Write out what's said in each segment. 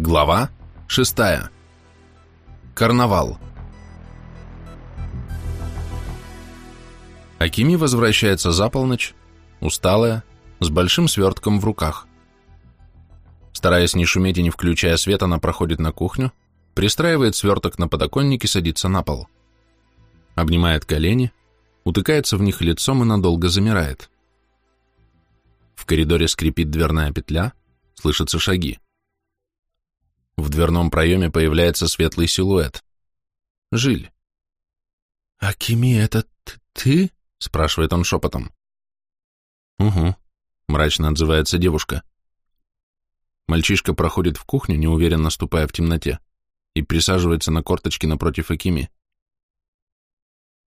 Глава 6. Карнавал. Акими возвращается за полночь, усталая, с большим свертком в руках. Стараясь не шуметь и не включая свет, она проходит на кухню, пристраивает сверток на подоконник и садится на пол. Обнимает колени, утыкается в них лицом и надолго замирает. В коридоре скрипит дверная петля, слышатся шаги. В дверном проеме появляется светлый силуэт. Жиль. «Акими, это ты?» — спрашивает он шепотом. «Угу», — мрачно отзывается девушка. Мальчишка проходит в кухню, неуверенно ступая в темноте, и присаживается на корточки напротив Акими.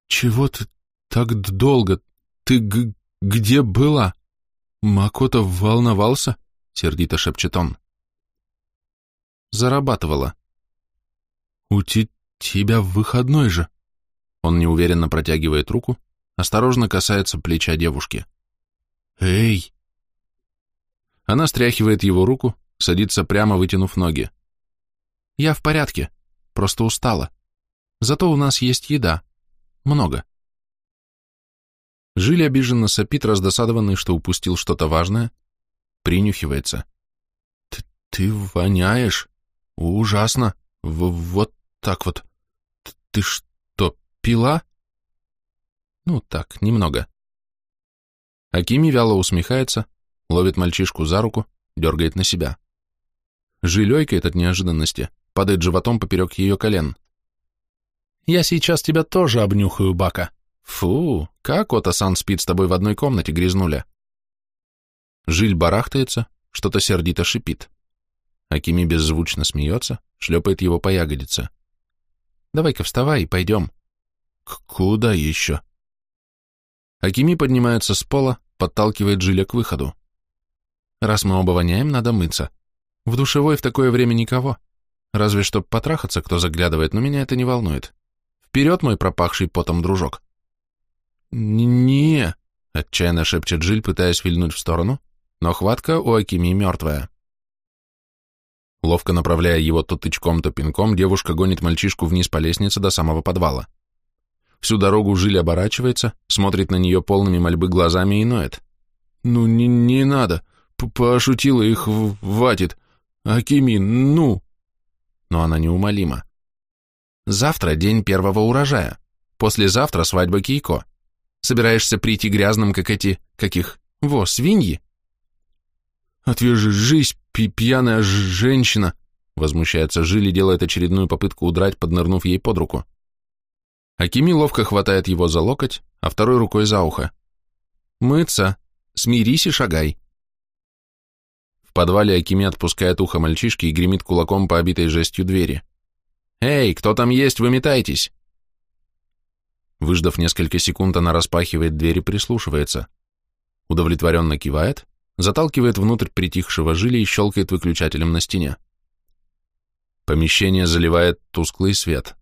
«Чего ты так долго? Ты где была? Макото волновался?» — сердито шепчет он. Зарабатывала. «У тебя выходной же!» Он неуверенно протягивает руку, осторожно касается плеча девушки. «Эй!» Она стряхивает его руку, садится прямо, вытянув ноги. «Я в порядке, просто устала. Зато у нас есть еда. Много». Жиль обиженно сопит, раздосадованный, что упустил что-то важное, принюхивается. «Ты, ты воняешь!» Ужасно. В вот так вот. Ты что, пила? Ну так, немного. Акими вяло усмехается, ловит мальчишку за руку, дергает на себя. Жилейкает от неожиданности, падает животом поперек ее колен. «Я сейчас тебя тоже обнюхаю, Бака». «Фу, как Ота-сан спит с тобой в одной комнате, грязнуля?» Жиль барахтается, что-то сердито шипит. Акими беззвучно смеется, шлепает его по ягодице. «Давай-ка вставай и пойдем». К «Куда еще?» Акими поднимается с пола, подталкивает Жиля к выходу. «Раз мы оба воняем, надо мыться. В душевой в такое время никого. Разве что потрахаться кто заглядывает, но меня это не волнует. Вперед, мой пропахший потом дружок!» «Не!» — отчаянно шепчет Жиль, пытаясь вильнуть в сторону, но хватка у Акими мертвая. Ловко направляя его то тычком, то пинком, девушка гонит мальчишку вниз по лестнице до самого подвала. Всю дорогу Жиль оборачивается, смотрит на нее полными мольбы глазами и ноет. «Ну, не, не надо. П Пошутила их хватит. Акими, ну!» Но она неумолима. «Завтра день первого урожая. Послезавтра свадьба Кейко. Собираешься прийти грязным, как эти... каких... Во, свиньи?» «Отвяжись, пьяная женщина!» Возмущается Жиль и делает очередную попытку удрать, поднырнув ей под руку. Акими ловко хватает его за локоть, а второй рукой за ухо. «Мыться! Смирись и шагай!» В подвале Акими отпускает ухо мальчишки и гремит кулаком по обитой жестью двери. «Эй, кто там есть, выметайтесь!» Выждав несколько секунд, она распахивает дверь и прислушивается. Удовлетворенно кивает, заталкивает внутрь притихшего жили и щелкает выключателем на стене. Помещение заливает тусклый свет.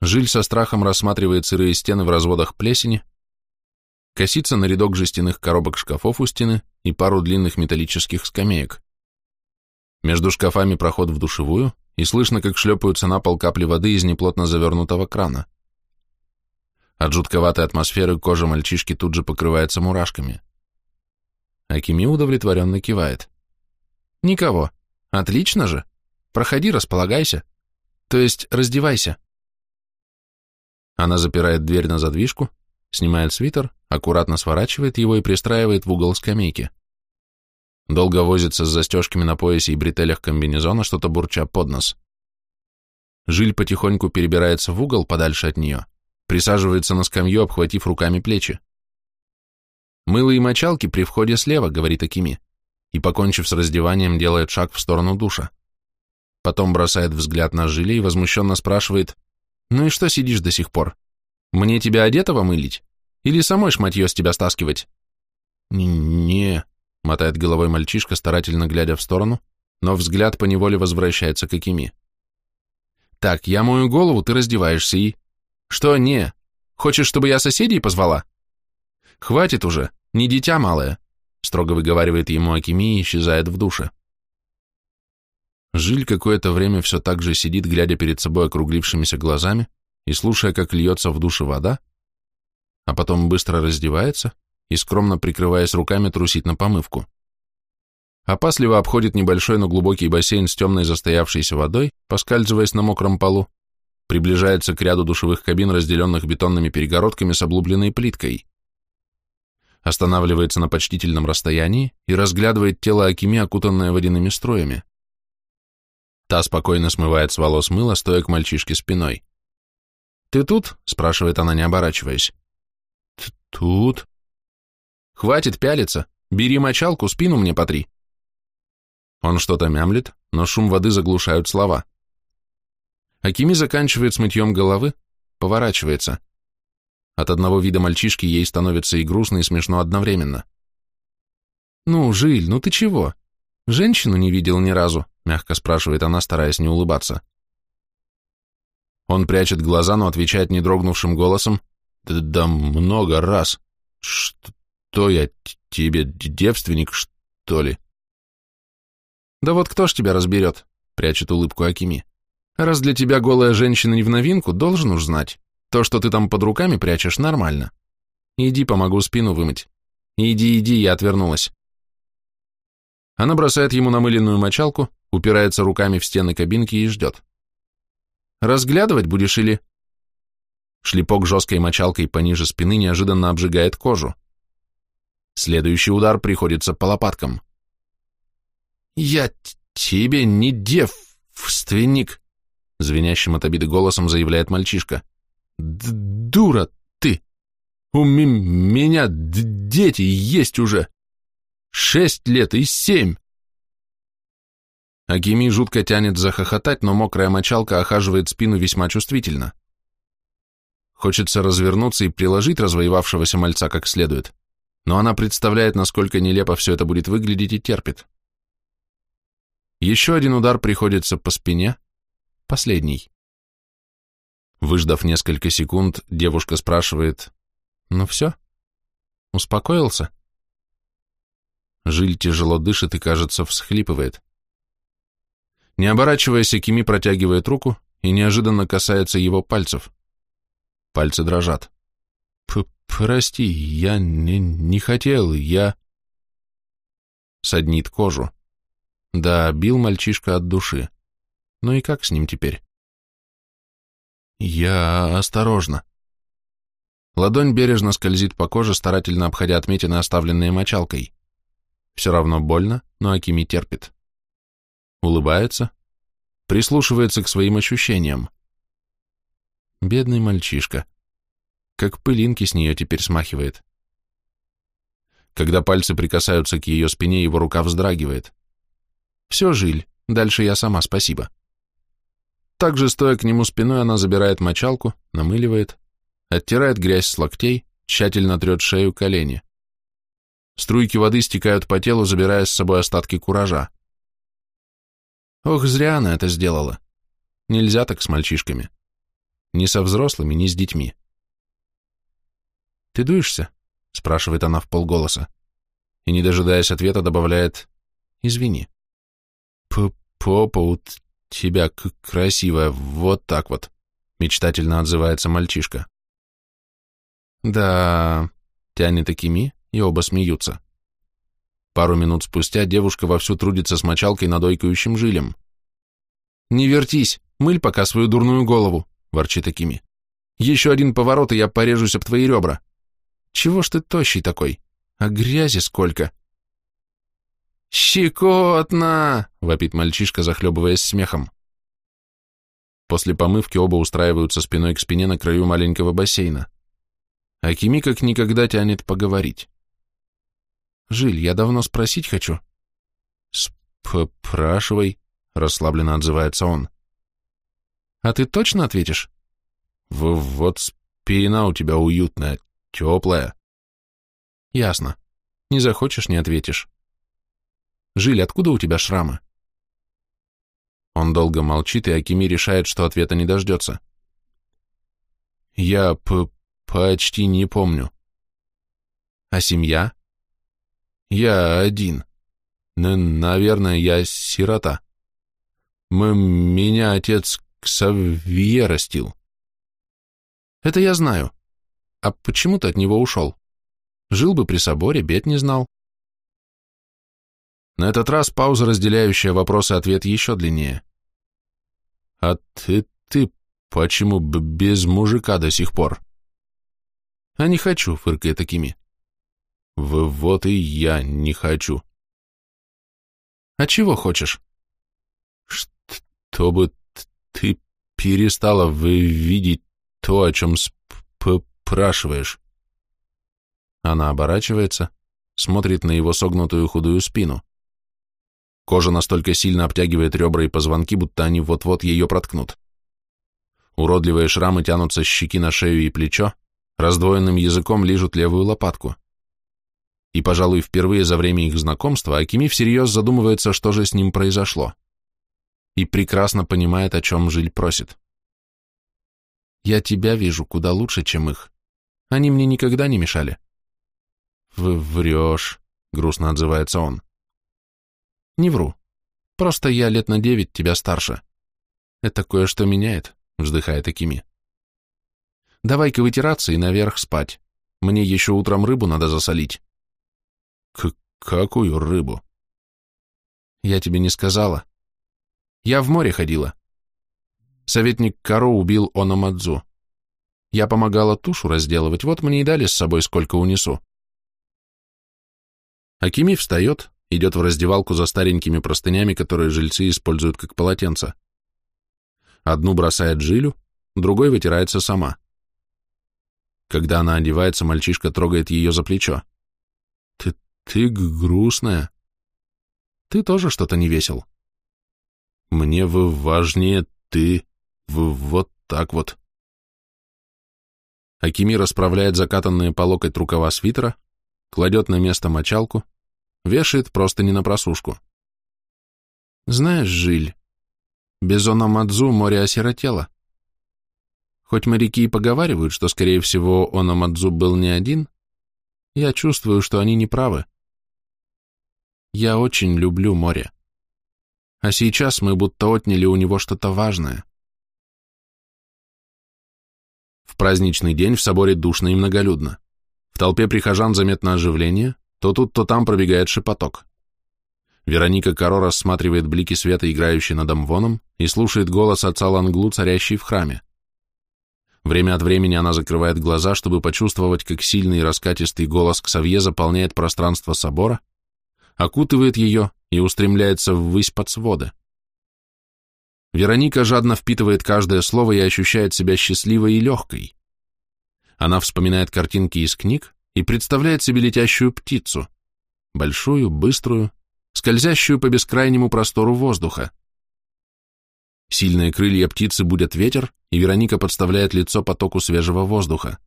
Жиль со страхом рассматривает сырые стены в разводах плесени, косится на рядок жестяных коробок шкафов у стены и пару длинных металлических скамеек. Между шкафами проход в душевую, и слышно, как шлепаются на пол капли воды из неплотно завернутого крана. От жутковатой атмосферы кожа мальчишки тут же покрывается мурашками. Акими удовлетворенно кивает. «Никого. Отлично же. Проходи, располагайся. То есть раздевайся». Она запирает дверь на задвижку, снимает свитер, аккуратно сворачивает его и пристраивает в угол скамейки. Долго возится с застежками на поясе и бретелях комбинезона, что-то бурча под нос. Жиль потихоньку перебирается в угол подальше от нее, присаживается на скамью, обхватив руками плечи. Мыло и мочалки при входе слева, говорит Акими, и, покончив с раздеванием, делает шаг в сторону душа. Потом бросает взгляд на Жиле и возмущенно спрашивает, «Ну и что сидишь до сих пор? Мне тебя одетого мылить? Или самой шматье с тебя стаскивать?» «Не-не», — мотает головой мальчишка, старательно глядя в сторону, но взгляд поневоле возвращается к Акими. «Так, я мою голову, ты раздеваешься и...» «Что не? Хочешь, чтобы я соседей позвала?» «Хватит уже, не дитя малое», — строго выговаривает ему Акими и исчезает в душе. Жиль какое-то время все так же сидит, глядя перед собой округлившимися глазами и слушая, как льется в душе вода, а потом быстро раздевается и, скромно прикрываясь руками, трусит на помывку. Опасливо обходит небольшой, но глубокий бассейн с темной застоявшейся водой, поскальзываясь на мокром полу, приближается к ряду душевых кабин, разделенных бетонными перегородками с облупленной плиткой. Останавливается на почтительном расстоянии и разглядывает тело Акими, окутанное водяными строями. Та спокойно смывает с волос мыло, стоя к мальчишке спиной. «Ты тут?» — спрашивает она, не оборачиваясь. «Тут?» «Хватит пялиться. Бери мочалку, спину мне потри». Он что-то мямлит, но шум воды заглушают слова. Акими заканчивает с мытьем головы, поворачивается. От одного вида мальчишки ей становится и грустно, и смешно одновременно. «Ну, Жиль, ну ты чего? Женщину не видел ни разу?» мягко спрашивает она, стараясь не улыбаться. Он прячет глаза, но отвечает недрогнувшим голосом. «Да, много раз. Что я тебе, девственник, что ли?» «Да вот кто ж тебя разберет?» — прячет улыбку Акими. «Раз для тебя голая женщина не в новинку, должен уж знать. То, что ты там под руками прячешь, нормально. Иди, помогу спину вымыть. Иди, иди, я отвернулась». Она бросает ему намыленную мочалку, упирается руками в стены кабинки и ждет. «Разглядывать будешь или...» Шлепок жесткой мочалкой пониже спины неожиданно обжигает кожу. Следующий удар приходится по лопаткам. «Я тебе не девственник!» Звенящим от обиды голосом заявляет мальчишка. «Дура ты! У меня дети есть уже! Шесть лет и семь!» Акими жутко тянет захохотать, но мокрая мочалка охаживает спину весьма чувствительно. Хочется развернуться и приложить развоевавшегося мальца как следует, но она представляет, насколько нелепо все это будет выглядеть и терпит. Еще один удар приходится по спине, последний. Выждав несколько секунд, девушка спрашивает, «Ну все? Успокоился?» Жиль тяжело дышит и, кажется, всхлипывает. Не оборачиваясь, Кими протягивает руку и неожиданно касается его пальцев. Пальцы дрожат. П «Прости, я не, не хотел, я...» Саднит кожу. Да, бил мальчишка от души. Ну и как с ним теперь? Я осторожно. Ладонь бережно скользит по коже, старательно обходя отметины, оставленные мочалкой. Все равно больно, но Акими терпит улыбается, прислушивается к своим ощущениям. Бедный мальчишка. Как пылинки с нее теперь смахивает. Когда пальцы прикасаются к ее спине, его рука вздрагивает. Все, Жиль, дальше я сама, спасибо. Также, стоя к нему спиной, она забирает мочалку, намыливает, оттирает грязь с локтей, тщательно трет шею, колени. Струйки воды стекают по телу, забирая с собой остатки куража. Ох, зря она это сделала. Нельзя так с мальчишками. Ни со взрослыми, ни с детьми. «Ты дуешься?» — спрашивает она в полголоса. И, не дожидаясь ответа, добавляет «Извини». П «Попа у тебя красивая, вот так вот», — мечтательно отзывается мальчишка. «Да...» — тянет Акими, и оба смеются. Пару минут спустя девушка вовсю трудится с мочалкой над ойкающим жилем. «Не вертись, мыль пока свою дурную голову», — ворчит Акими. «Еще один поворот, и я порежусь об твои ребра. Чего ж ты тощий такой? А грязи сколько!» «Щекотно!» — вопит мальчишка, захлебываясь смехом. После помывки оба устраиваются спиной к спине на краю маленького бассейна. Акими как никогда тянет поговорить. Жиль, я давно спросить хочу. Спрашивай, расслабленно отзывается он. А ты точно ответишь? Вот спина у тебя уютная, теплая. Ясно. Не захочешь, не ответишь. Жиль, откуда у тебя шрамы? Он долго молчит, и Акими решает, что ответа не дождется. Я п почти не помню. А семья? Я один. Н наверное, я сирота. меня отец Ксавье растил. Это я знаю. А почему ты от него ушел? Жил бы при соборе, бед не знал. На этот раз пауза, разделяющая вопрос и ответ, еще длиннее. А ты, ты почему без мужика до сих пор? А не хочу, фыркая такими. В вот и я не хочу. А чего хочешь? Чтобы ты перестала видеть то, о чем спрашиваешь. Она оборачивается, смотрит на его согнутую худую спину. Кожа настолько сильно обтягивает ребра и позвонки, будто они вот-вот ее проткнут. Уродливые шрамы тянутся с щеки на шею и плечо, раздвоенным языком лижут левую лопатку. И, пожалуй, впервые за время их знакомства Акими всерьез задумывается, что же с ним произошло. И прекрасно понимает, о чем Жиль просит. «Я тебя вижу куда лучше, чем их. Они мне никогда не мешали». «Вы врешь», — грустно отзывается он. «Не вру. Просто я лет на девять тебя старше. Это кое-что меняет», — вздыхает Акими. «Давай-ка вытираться и наверх спать. Мне еще утром рыбу надо засолить». К какую рыбу? Я тебе не сказала. Я в море ходила. Советник Каро убил Ономадзу. Я помогала тушу разделывать, вот мне и дали с собой, сколько унесу. Акими встает, идет в раздевалку за старенькими простынями, которые жильцы используют как полотенца. Одну бросает Жилю, другой вытирается сама. Когда она одевается, мальчишка трогает ее за плечо. Ты грустная. Ты тоже что-то не весел. Мне важнее ты. В вот так вот. Акими расправляет закатанные по локоть рукава свитера, кладет на место мочалку, вешает просто не на просушку. Знаешь, Жиль, без Ономадзу море осиротело. Хоть моряки и поговаривают, что, скорее всего, Ономадзу был не один, я чувствую, что они не правы. Я очень люблю море. А сейчас мы будто отняли у него что-то важное. В праздничный день в соборе душно и многолюдно. В толпе прихожан заметно оживление, то тут, то там пробегает шепоток. Вероника Каро рассматривает блики света, играющие над Амвоном, и слушает голос отца Ланглу, царящий в храме. Время от времени она закрывает глаза, чтобы почувствовать, как сильный раскатистый голос Ксавье заполняет пространство собора, окутывает ее и устремляется ввысь под своды. Вероника жадно впитывает каждое слово и ощущает себя счастливой и легкой. Она вспоминает картинки из книг и представляет себе летящую птицу, большую, быструю, скользящую по бескрайнему простору воздуха. Сильные крылья птицы будят ветер, и Вероника подставляет лицо потоку свежего воздуха.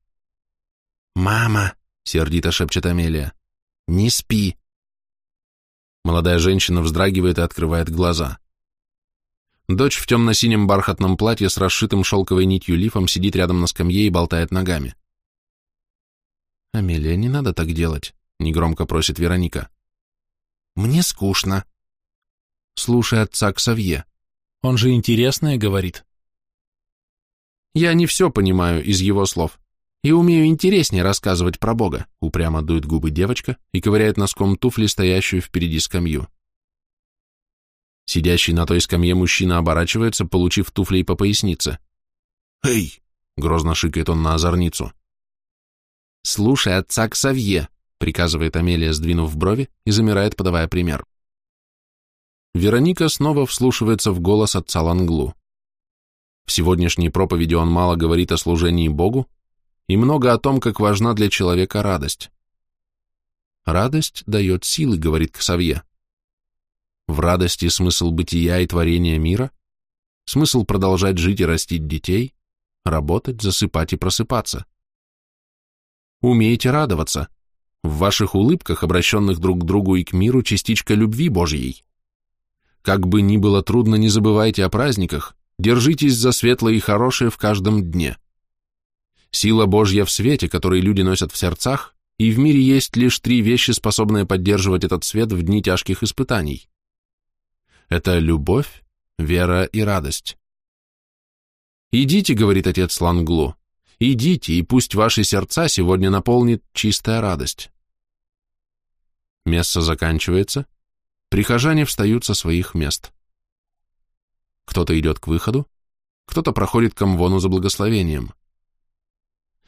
«Мама!» — сердито шепчет Амелия. «Не спи!» Молодая женщина вздрагивает и открывает глаза. Дочь в темно-синем бархатном платье с расшитым шелковой нитью лифом сидит рядом на скамье и болтает ногами. «Амелия, не надо так делать», — негромко просит Вероника. «Мне скучно». «Слушай отца Ксавье. Он же интересное говорит». «Я не все понимаю из его слов и умею интереснее рассказывать про Бога», упрямо дует губы девочка и ковыряет носком туфли, стоящую впереди скамью. Сидящий на той скамье мужчина оборачивается, получив туфлей по пояснице. «Эй!» — грозно шикает он на озорницу. «Слушай отца Ксавье», — приказывает Амелия, сдвинув брови, и замирает, подавая пример. Вероника снова вслушивается в голос отца Ланглу. В сегодняшней проповеди он мало говорит о служении Богу, и много о том, как важна для человека радость. Радость дает силы, говорит Ксавье. В радости смысл бытия и творения мира, смысл продолжать жить и растить детей, работать, засыпать и просыпаться. Умейте радоваться. В ваших улыбках, обращенных друг к другу и к миру, частичка любви Божьей. Как бы ни было трудно, не забывайте о праздниках, держитесь за светлое и хорошее в каждом дне. Сила Божья в свете, который люди носят в сердцах, и в мире есть лишь три вещи, способные поддерживать этот свет в дни тяжких испытаний. Это любовь, вера и радость. «Идите», — говорит отец Ланглу, — «идите, и пусть ваши сердца сегодня наполнит чистая радость». Месса заканчивается, прихожане встают со своих мест. Кто-то идет к выходу, кто-то проходит к амвону за благословением.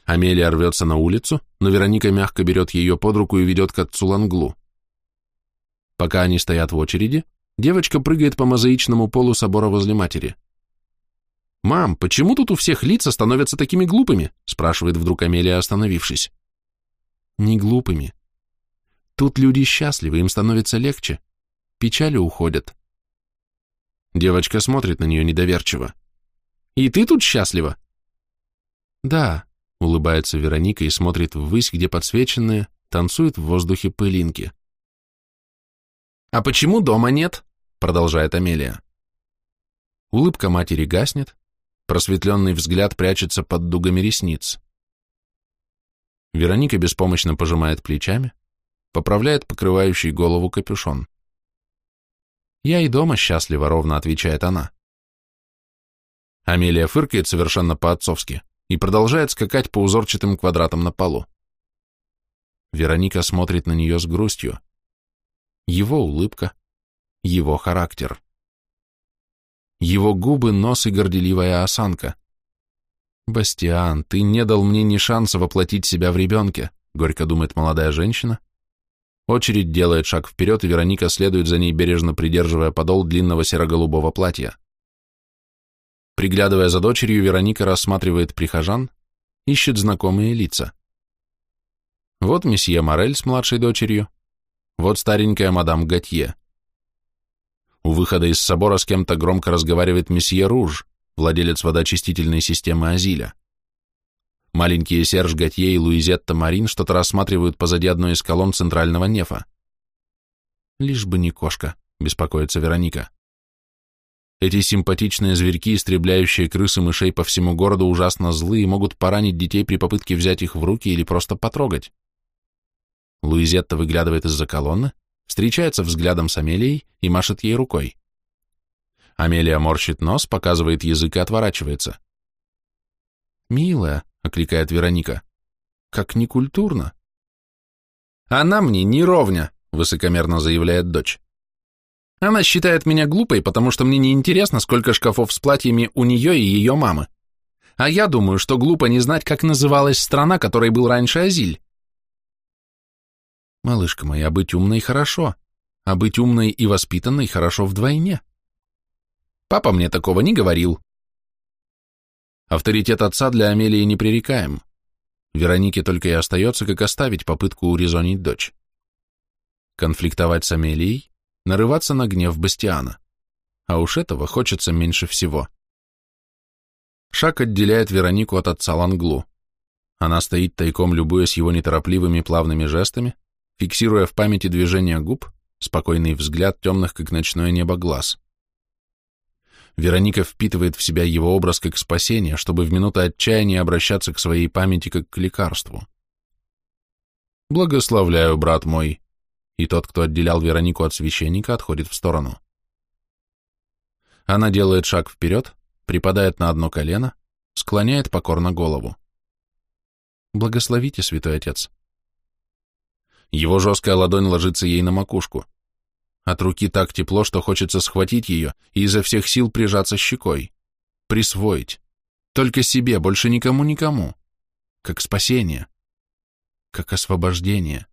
Амелия рвется на улицу, но Вероника мягко берет ее под руку и ведет к отцу Ланглу. Пока они стоят в очереди, девочка прыгает по мозаичному полу собора возле матери. «Мам, почему тут у всех лица становятся такими глупыми?» спрашивает вдруг Амелия, остановившись. «Не глупыми. Тут люди счастливы, им становится легче. Печали уходят». Девочка смотрит на нее недоверчиво. «И ты тут счастлива?» «Да», — улыбается Вероника и смотрит ввысь, где подсвеченные танцуют в воздухе пылинки. «А почему дома нет?» — продолжает Амелия. Улыбка матери гаснет, просветленный взгляд прячется под дугами ресниц. Вероника беспомощно пожимает плечами, поправляет покрывающий голову капюшон. «Я и дома счастлива», — ровно отвечает она. Амелия фыркает совершенно по-отцовски и продолжает скакать по узорчатым квадратам на полу. Вероника смотрит на нее с грустью. Его улыбка, его характер. Его губы, нос и горделивая осанка. «Бастиан, ты не дал мне ни шанса воплотить себя в ребенке», — горько думает молодая женщина, Очередь делает шаг вперед, и Вероника следует за ней, бережно придерживая подол длинного серо-голубого платья. Приглядывая за дочерью, Вероника рассматривает прихожан, ищет знакомые лица. Вот месье Морель с младшей дочерью, вот старенькая мадам Готье. У выхода из собора с кем-то громко разговаривает месье Руж, владелец водоочистительной системы Азиля. Маленькие Серж Готье и Луизетта Марин что-то рассматривают позади одной из колонн центрального нефа. «Лишь бы не кошка», — беспокоится Вероника. Эти симпатичные зверьки, истребляющие крысы мышей по всему городу, ужасно злые и могут поранить детей при попытке взять их в руки или просто потрогать. Луизетта выглядывает из-за колонны, встречается взглядом с Амелией и машет ей рукой. Амелия морщит нос, показывает язык и отворачивается. «Милая», — окликает Вероника. «Как некультурно!» «Она мне не ровня», — высокомерно заявляет дочь. «Она считает меня глупой, потому что мне не интересно, сколько шкафов с платьями у нее и ее мамы. А я думаю, что глупо не знать, как называлась страна, которой был раньше Азиль». «Малышка моя, быть умной хорошо, а быть умной и воспитанной хорошо вдвойне». «Папа мне такого не говорил», Авторитет отца для Амелии непререкаем. Веронике только и остается, как оставить попытку урезонить дочь. Конфликтовать с Амелией, нарываться на гнев Бастиана. А уж этого хочется меньше всего. Шаг отделяет Веронику от отца Ланглу. Она стоит тайком, любуясь его неторопливыми плавными жестами, фиксируя в памяти движения губ, спокойный взгляд темных, как ночное небо, глаз. Вероника впитывает в себя его образ как спасение, чтобы в минуты отчаяния обращаться к своей памяти как к лекарству. «Благословляю, брат мой», и тот, кто отделял Веронику от священника, отходит в сторону. Она делает шаг вперед, припадает на одно колено, склоняет покорно голову. «Благословите, святой отец». Его жесткая ладонь ложится ей на макушку. От руки так тепло, что хочется схватить ее и изо всех сил прижаться щекой. Присвоить. Только себе, больше никому-никому. Как спасение. Как освобождение.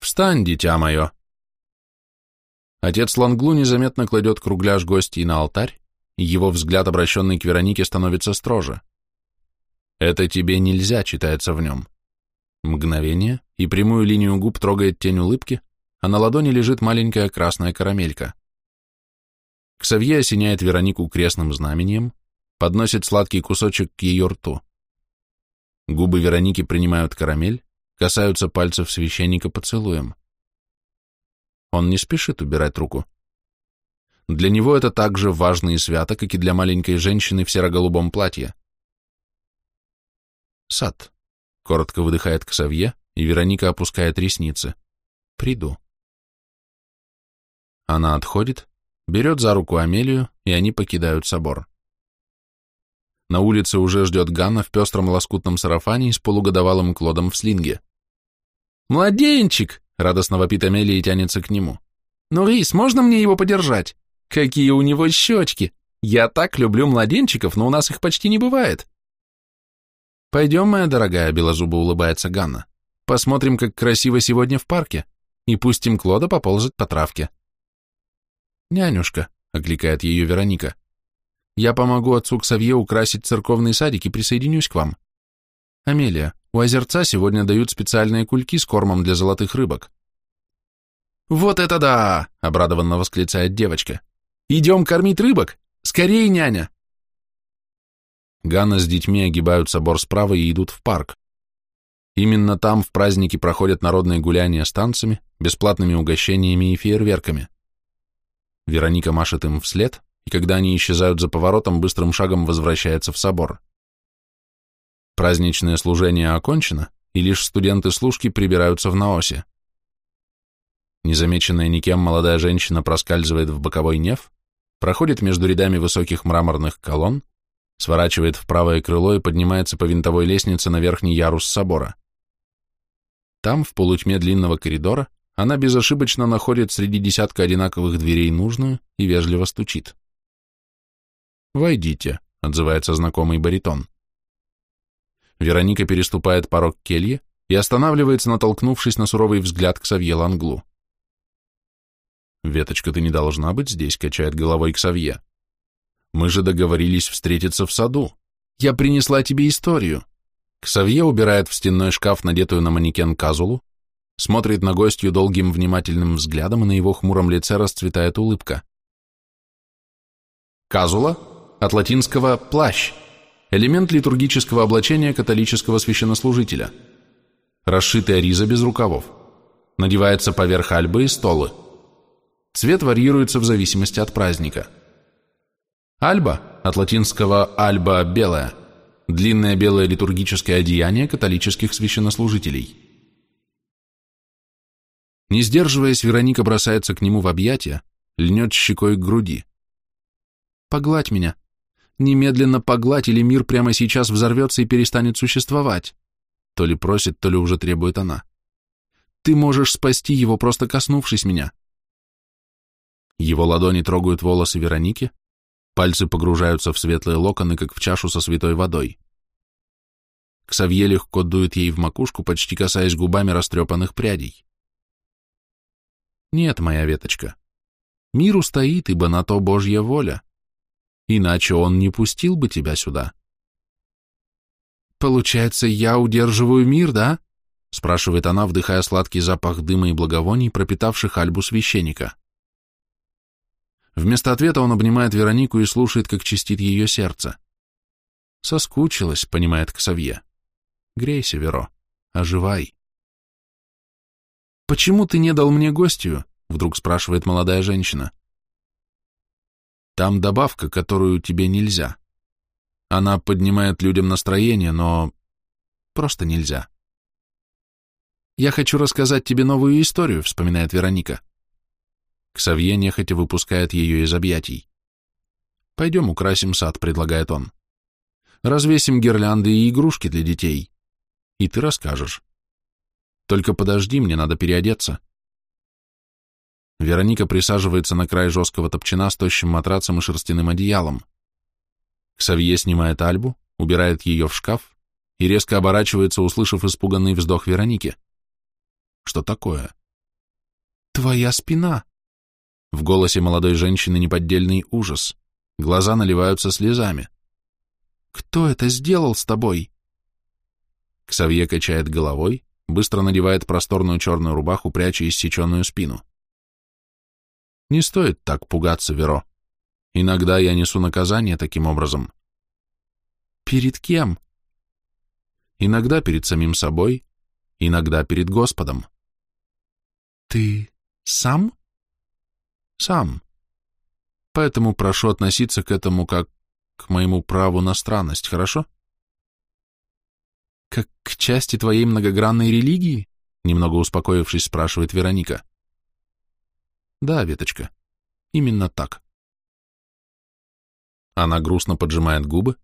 «Встань, дитя мое!» Отец Ланглу незаметно кладет кругляш гостей на алтарь, и его взгляд, обращенный к Веронике, становится строже. «Это тебе нельзя», читается в нем. Мгновение, и прямую линию губ трогает тень улыбки, а на ладони лежит маленькая красная карамелька. Ксавье осеняет Веронику крестным знамением, подносит сладкий кусочек к ее рту. Губы Вероники принимают карамель, касаются пальцев священника поцелуем. Он не спешит убирать руку. Для него это так же важно и свято, как и для маленькой женщины в серо-голубом платье. «Сад», — коротко выдыхает Ксавье, и Вероника опускает ресницы. «Приду». Она отходит, берет за руку Амелию, и они покидают собор. На улице уже ждет Ганна в пестром лоскутном сарафане и с полугодовалым Клодом в слинге. «Младенчик!» — радостно вопит Амелия и тянется к нему. «Ну, Рис, можно мне его подержать? Какие у него щечки! Я так люблю младенчиков, но у нас их почти не бывает!» «Пойдем, моя дорогая», — белозубо улыбается Ганна. «Посмотрим, как красиво сегодня в парке, и пустим Клода поползать по травке». «Нянюшка», — окликает ее Вероника, — «я помогу отцу Ксавье украсить церковный садик и присоединюсь к вам. Амелия, у озерца сегодня дают специальные кульки с кормом для золотых рыбок». «Вот это да!» — обрадованно восклицает девочка. «Идем кормить рыбок! Скорее, няня!» Ганна с детьми огибают собор справа и идут в парк. Именно там в праздники проходят народные гуляния с танцами, бесплатными угощениями и фейерверками. Вероника машет им вслед, и когда они исчезают за поворотом, быстрым шагом возвращается в собор. Праздничное служение окончено, и лишь студенты-служки прибираются в наосе. Незамеченная никем молодая женщина проскальзывает в боковой неф, проходит между рядами высоких мраморных колонн, сворачивает в правое крыло и поднимается по винтовой лестнице на верхний ярус собора. Там, в полутьме длинного коридора, она безошибочно находит среди десятка одинаковых дверей нужную и вежливо стучит. «Войдите», — отзывается знакомый баритон. Вероника переступает порог кельи и останавливается, натолкнувшись на суровый взгляд к Савье Ланглу. «Веточка, ты не должна быть здесь», — качает головой к Савье. Мы же договорились встретиться в саду. Я принесла тебе историю. Ксавье убирает в стенной шкаф надетую на манекен казулу, смотрит на гостью долгим внимательным взглядом, и на его хмуром лице расцветает улыбка. Казула от латинского «плащ», элемент литургического облачения католического священнослужителя. Расшитая риза без рукавов. Надевается поверх альбы и столы. Цвет варьируется в зависимости от праздника. Альба, от латинского «альба» – белая, длинное белое литургическое одеяние католических священнослужителей. Не сдерживаясь, Вероника бросается к нему в объятия, льнет щекой к груди. «Погладь меня. Немедленно погладь, или мир прямо сейчас взорвется и перестанет существовать». То ли просит, то ли уже требует она. «Ты можешь спасти его, просто коснувшись меня». Его ладони трогают волосы Вероники, Пальцы погружаются в светлые локоны, как в чашу со святой водой. Ксавье легко дует ей в макушку, почти касаясь губами растрепанных прядей. Нет, моя веточка, мир устоит, ибо на то Божья воля. Иначе он не пустил бы тебя сюда. Получается, я удерживаю мир, да? спрашивает она, вдыхая сладкий запах дыма и благовоний, пропитавших альбу священника. Вместо ответа он обнимает Веронику и слушает, как чистит ее сердце. Соскучилась, понимает Ксавье. Грейся, Веро, оживай. «Почему ты не дал мне гостью?» — вдруг спрашивает молодая женщина. «Там добавка, которую тебе нельзя. Она поднимает людям настроение, но просто нельзя». «Я хочу рассказать тебе новую историю», — вспоминает Вероника. Ксавье нехотя выпускает ее из объятий. «Пойдем украсим сад», — предлагает он. «Развесим гирлянды и игрушки для детей. И ты расскажешь. Только подожди, мне надо переодеться». Вероника присаживается на край жесткого топчина с тощим матрацем и шерстяным одеялом. Ксавье снимает альбу, убирает ее в шкаф и резко оборачивается, услышав испуганный вздох Вероники. «Что такое?» «Твоя спина!» В голосе молодой женщины неподдельный ужас. Глаза наливаются слезами. «Кто это сделал с тобой?» Ксавье качает головой, быстро надевает просторную черную рубаху, пряча иссеченную спину. «Не стоит так пугаться, Веро. Иногда я несу наказание таким образом». «Перед кем?» «Иногда перед самим собой, иногда перед Господом». «Ты сам?» Сам. Поэтому прошу относиться к этому как к моему праву на странность, хорошо? Как к части твоей многогранной религии? Немного успокоившись, спрашивает Вероника. Да, Веточка, именно так. Она грустно поджимает губы,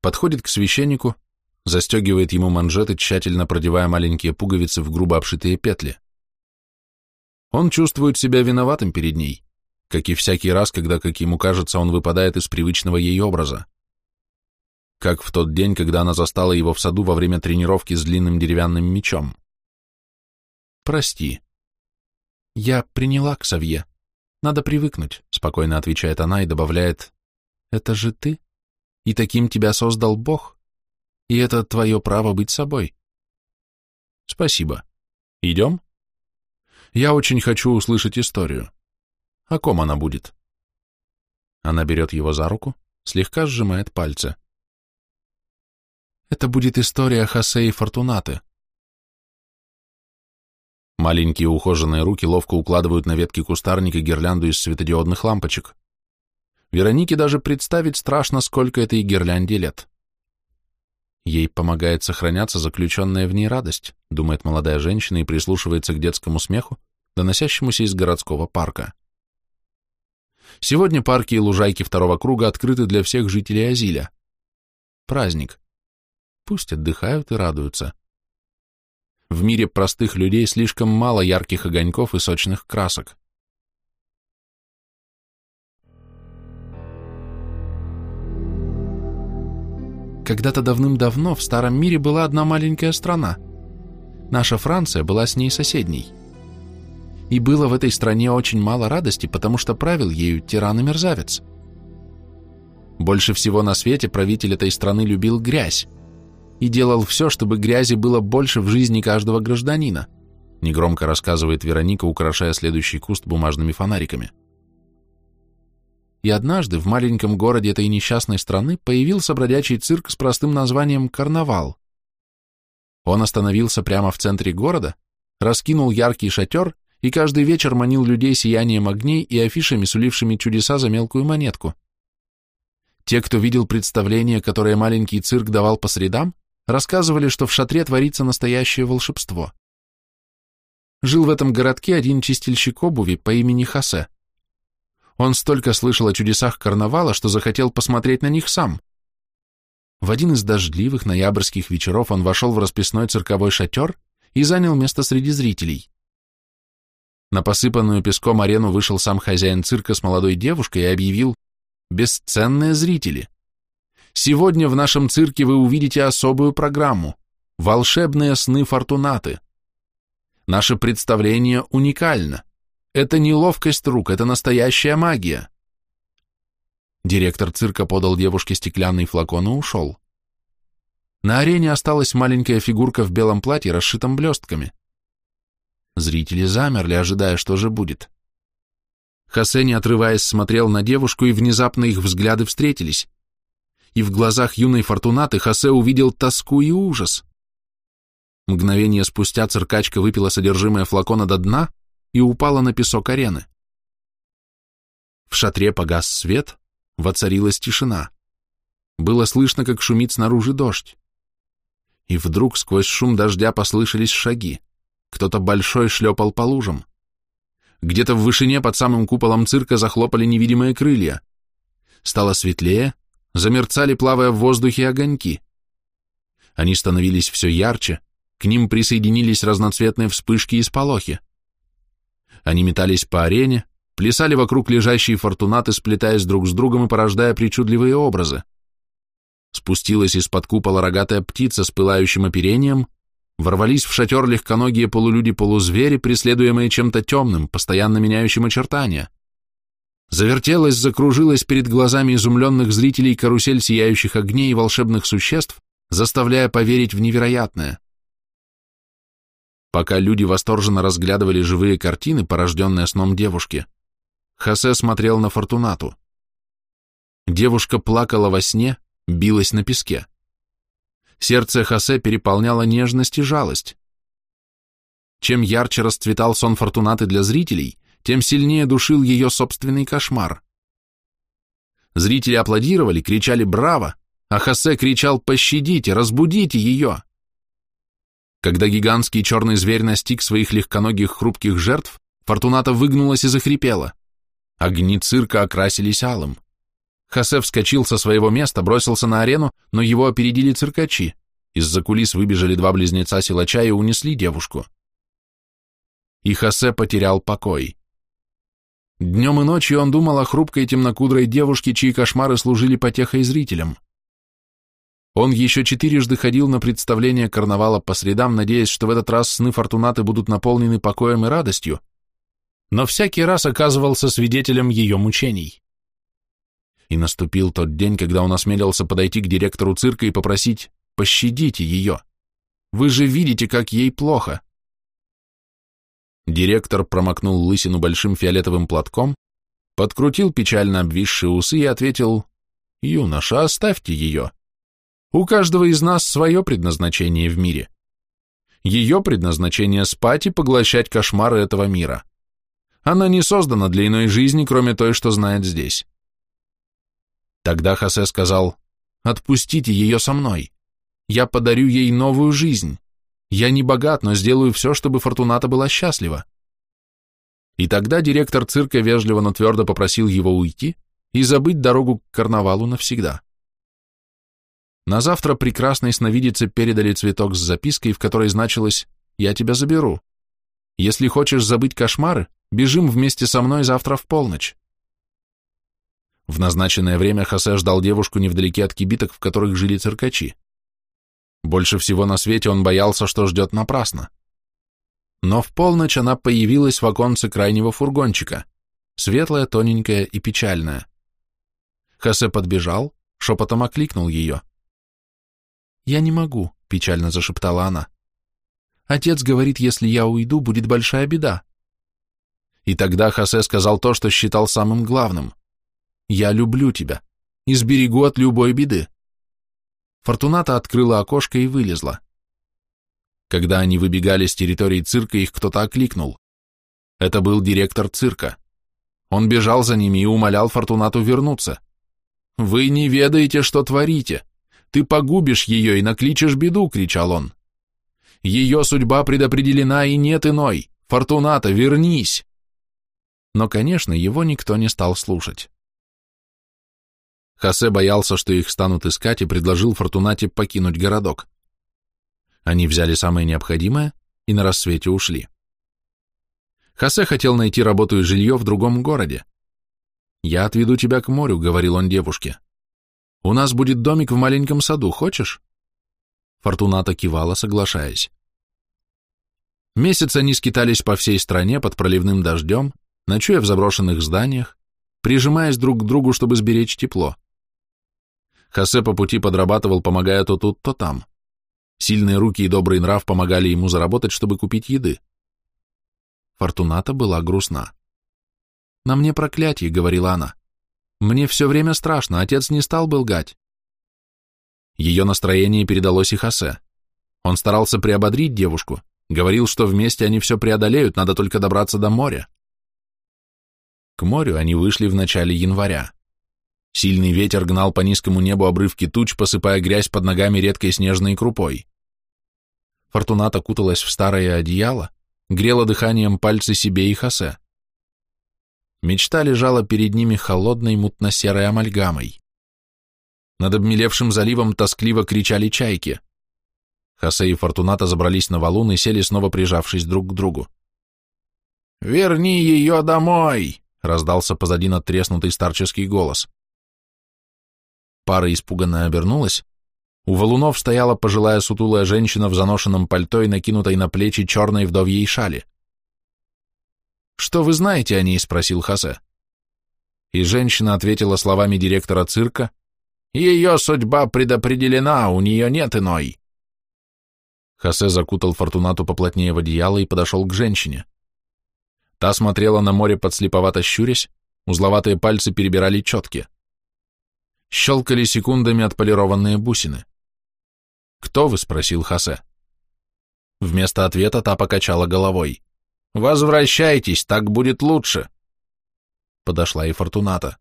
подходит к священнику, застегивает ему манжеты, тщательно продевая маленькие пуговицы в грубо обшитые петли. Он чувствует себя виноватым перед ней, как и всякий раз, когда, как ему кажется, он выпадает из привычного ей образа. Как в тот день, когда она застала его в саду во время тренировки с длинным деревянным мечом. «Прости. Я приняла к Савье. Надо привыкнуть», — спокойно отвечает она и добавляет, «Это же ты, и таким тебя создал Бог, и это твое право быть собой». «Спасибо. Идем?» «Я очень хочу услышать историю». О ком она будет? Она берет его за руку, слегка сжимает пальцы. Это будет история Хосе и Фортунаты. Маленькие ухоженные руки ловко укладывают на ветки кустарника гирлянду из светодиодных лампочек. Веронике даже представить страшно, сколько этой гирлянде лет. Ей помогает сохраняться заключенная в ней радость, думает молодая женщина и прислушивается к детскому смеху, доносящемуся из городского парка. Сегодня парки и лужайки второго круга открыты для всех жителей Азиля. Праздник. Пусть отдыхают и радуются. В мире простых людей слишком мало ярких огоньков и сочных красок. Когда-то давным-давно в старом мире была одна маленькая страна. Наша Франция была с ней соседней. И было в этой стране очень мало радости, потому что правил ею тиран и мерзавец. Больше всего на свете правитель этой страны любил грязь и делал все, чтобы грязи было больше в жизни каждого гражданина, негромко рассказывает Вероника, украшая следующий куст бумажными фонариками. И однажды в маленьком городе этой несчастной страны появился бродячий цирк с простым названием «Карнавал». Он остановился прямо в центре города, раскинул яркий шатер и каждый вечер манил людей сиянием огней и афишами, сулившими чудеса за мелкую монетку. Те, кто видел представление, которое маленький цирк давал по средам, рассказывали, что в шатре творится настоящее волшебство. Жил в этом городке один чистильщик обуви по имени Хосе. Он столько слышал о чудесах карнавала, что захотел посмотреть на них сам. В один из дождливых ноябрьских вечеров он вошел в расписной цирковой шатер и занял место среди зрителей. На посыпанную песком арену вышел сам хозяин цирка с молодой девушкой и объявил «Бесценные зрители! Сегодня в нашем цирке вы увидите особую программу «Волшебные сны Фортунаты». Наше представление уникально. Это не ловкость рук, это настоящая магия. Директор цирка подал девушке стеклянный флакон и ушел. На арене осталась маленькая фигурка в белом платье, расшитом блестками. Зрители замерли, ожидая, что же будет. Хосе, не отрываясь, смотрел на девушку, и внезапно их взгляды встретились. И в глазах юной Фортунаты Хосе увидел тоску и ужас. Мгновение спустя циркачка выпила содержимое флакона до дна и упала на песок арены. В шатре погас свет, воцарилась тишина. Было слышно, как шумит снаружи дождь. И вдруг сквозь шум дождя послышались шаги. Кто-то большой шлепал по лужам. Где-то в вышине под самым куполом цирка захлопали невидимые крылья. Стало светлее, замерцали, плавая в воздухе, огоньки. Они становились все ярче, к ним присоединились разноцветные вспышки и сполохи. Они метались по арене, плясали вокруг лежащей фортунаты, сплетаясь друг с другом и порождая причудливые образы. Спустилась из-под купола рогатая птица с пылающим оперением, ворвались в шатер легконогие полулюди-полузвери, преследуемые чем-то темным, постоянно меняющим очертания. Завертелась, закружилась перед глазами изумленных зрителей карусель сияющих огней и волшебных существ, заставляя поверить в невероятное. Пока люди восторженно разглядывали живые картины, порожденные сном девушки, Хосе смотрел на Фортунату. Девушка плакала во сне, билась на песке. Сердце Хосе переполняло нежность и жалость. Чем ярче расцветал сон Фортунаты для зрителей, тем сильнее душил ее собственный кошмар. Зрители аплодировали, кричали «Браво!», а Хосе кричал «Пощадите, разбудите ее!». Когда гигантский черный зверь настиг своих легконогих хрупких жертв, Фортуната выгнулась и захрипела. Огни цирка окрасились алым. Хосе вскочил со своего места, бросился на арену, но его опередили циркачи. Из-за кулис выбежали два близнеца-силача и унесли девушку. И Хосе потерял покой. Днем и ночью он думал о хрупкой темнокудрой девушке, чьи кошмары служили потехой зрителям. Он еще четырежды ходил на представление карнавала по средам, надеясь, что в этот раз сны Фортунаты будут наполнены покоем и радостью, но всякий раз оказывался свидетелем ее мучений. И наступил тот день, когда он осмелился подойти к директору цирка и попросить «пощадите ее! Вы же видите, как ей плохо!» Директор промокнул лысину большим фиолетовым платком, подкрутил печально обвисшие усы и ответил «Юноша, оставьте ее. У каждого из нас свое предназначение в мире. Ее предназначение спать и поглощать кошмары этого мира. Она не создана для иной жизни, кроме той, что знает здесь». Тогда Хосе сказал «Отпустите ее со мной. Я подарю ей новую жизнь». Я не богат, но сделаю все, чтобы Фортуната была счастлива. И тогда директор цирка вежливо, но твердо попросил его уйти и забыть дорогу к карнавалу навсегда. На завтра прекрасной сновидице передали цветок с запиской, в которой значилось «Я тебя заберу. Если хочешь забыть кошмары, бежим вместе со мной завтра в полночь». В назначенное время Хосе ждал девушку невдалеке от кибиток, в которых жили циркачи. Больше всего на свете он боялся, что ждет напрасно. Но в полночь она появилась в оконце крайнего фургончика, светлая, тоненькая и печальная. Хосе подбежал, шепотом окликнул ее. «Я не могу», — печально зашептала она. «Отец говорит, если я уйду, будет большая беда». И тогда Хосе сказал то, что считал самым главным. «Я люблю тебя и сберегу от любой беды». Фортуната открыла окошко и вылезла. Когда они выбегали с территории цирка, их кто-то окликнул. Это был директор цирка. Он бежал за ними и умолял Фортунату вернуться. «Вы не ведаете, что творите. Ты погубишь ее и накличешь беду», — кричал он. «Ее судьба предопределена, и нет иной. Фортуната, вернись!» Но, конечно, его никто не стал слушать. Хосе боялся, что их станут искать, и предложил Фортунате покинуть городок. Они взяли самое необходимое и на рассвете ушли. Хосе хотел найти работу и жилье в другом городе. «Я отведу тебя к морю», — говорил он девушке. «У нас будет домик в маленьком саду, хочешь?» Фортуната кивала, соглашаясь. Месяц они скитались по всей стране под проливным дождем, ночуя в заброшенных зданиях, прижимаясь друг к другу, чтобы сберечь тепло. Хосе по пути подрабатывал, помогая то тут, то там. Сильные руки и добрый нрав помогали ему заработать, чтобы купить еды. Фортуната была грустна. «На мне проклятие», — говорила она. «Мне все время страшно, отец не стал бы лгать». Ее настроение передалось и Хосе. Он старался приободрить девушку, говорил, что вместе они все преодолеют, надо только добраться до моря. К морю они вышли в начале января. Сильный ветер гнал по низкому небу обрывки туч, посыпая грязь под ногами редкой снежной крупой. Фортуната куталась в старое одеяло, грела дыханием пальцы себе и Хосе. Мечта лежала перед ними холодной мутно-серой амальгамой. Над обмелевшим заливом тоскливо кричали чайки. Хосе и Фортуната забрались на валун и сели, снова прижавшись друг к другу. «Верни ее домой!» — раздался позади надтреснутый старческий голос. Пара испуганно обернулась. У валунов стояла пожилая сутулая женщина в заношенном пальто и накинутой на плечи черной вдовьей шали. «Что вы знаете о ней?» — спросил Хосе. И женщина ответила словами директора цирка, «Ее судьба предопределена, у нее нет иной». Хосе закутал Фортунату поплотнее в одеяло и подошел к женщине. Та смотрела на море подслеповато щурясь, узловатые пальцы перебирали четки щелкали секундами отполированные бусины. «Кто вы?» — спросил Хосе. Вместо ответа та покачала головой. «Возвращайтесь, так будет лучше!» Подошла и Фортуната.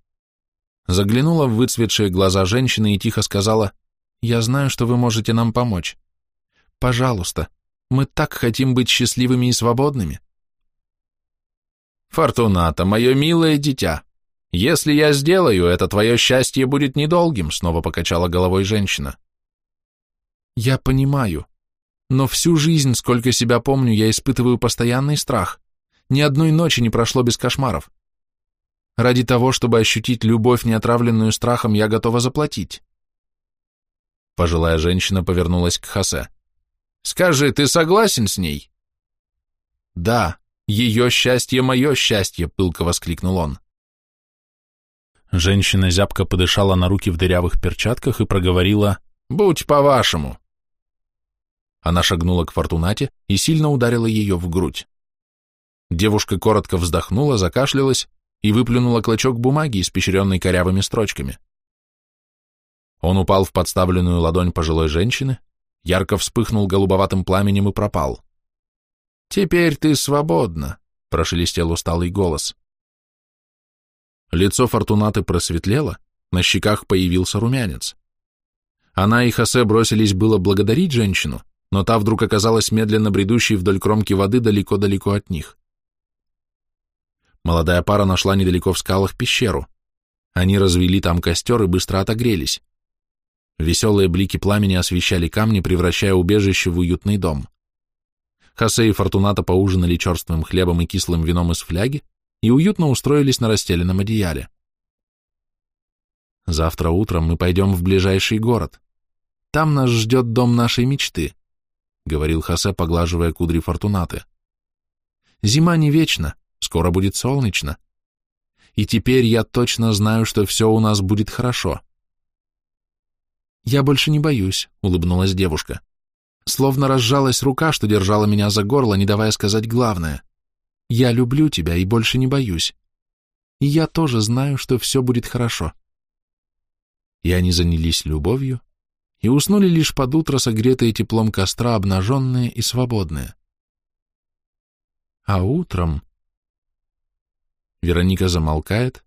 Заглянула в выцветшие глаза женщины и тихо сказала, «Я знаю, что вы можете нам помочь. Пожалуйста, мы так хотим быть счастливыми и свободными». «Фортуната, мое милое дитя, «Если я сделаю это, твое счастье будет недолгим», — снова покачала головой женщина. «Я понимаю. Но всю жизнь, сколько себя помню, я испытываю постоянный страх. Ни одной ночи не прошло без кошмаров. Ради того, чтобы ощутить любовь, не отравленную страхом, я готова заплатить». Пожилая женщина повернулась к Хосе. «Скажи, ты согласен с ней?» «Да, ее счастье — мое счастье!» — пылко воскликнул он. Женщина зябко подышала на руки в дырявых перчатках и проговорила «Будь по-вашему». Она шагнула к Фортунате и сильно ударила ее в грудь. Девушка коротко вздохнула, закашлялась и выплюнула клочок бумаги, испещренный корявыми строчками. Он упал в подставленную ладонь пожилой женщины, ярко вспыхнул голубоватым пламенем и пропал. «Теперь ты свободна», — прошелестел усталый голос. Лицо Фортунаты просветлело, на щеках появился румянец. Она и Хосе бросились было благодарить женщину, но та вдруг оказалась медленно бредущей вдоль кромки воды далеко-далеко от них. Молодая пара нашла недалеко в скалах пещеру. Они развели там костер и быстро отогрелись. Веселые блики пламени освещали камни, превращая убежище в уютный дом. Хосе и Фортуната поужинали черствым хлебом и кислым вином из фляги и уютно устроились на расстеленном одеяле. «Завтра утром мы пойдем в ближайший город. Там нас ждет дом нашей мечты», — говорил Хосе, поглаживая кудри Фортунаты. «Зима не вечна, скоро будет солнечно. И теперь я точно знаю, что все у нас будет хорошо». «Я больше не боюсь», — улыбнулась девушка. Словно разжалась рука, что держала меня за горло, не давая сказать главное. «Я люблю тебя и больше не боюсь. И я тоже знаю, что все будет хорошо». И они занялись любовью и уснули лишь под утро, согретые теплом костра, обнаженные и свободные. А утром... Вероника замолкает,